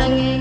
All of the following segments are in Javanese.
사랑해.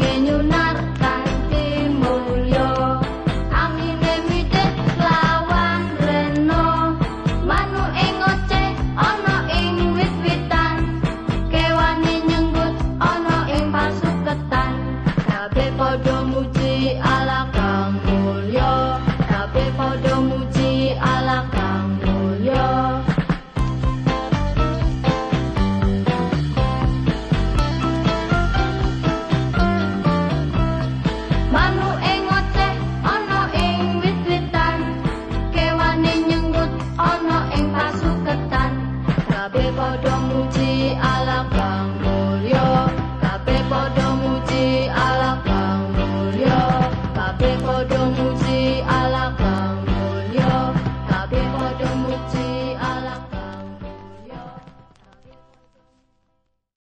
Kabeh padha muji Allah Kang Mulya, kabeh padha muji Allah Kang Mulya, kabeh padha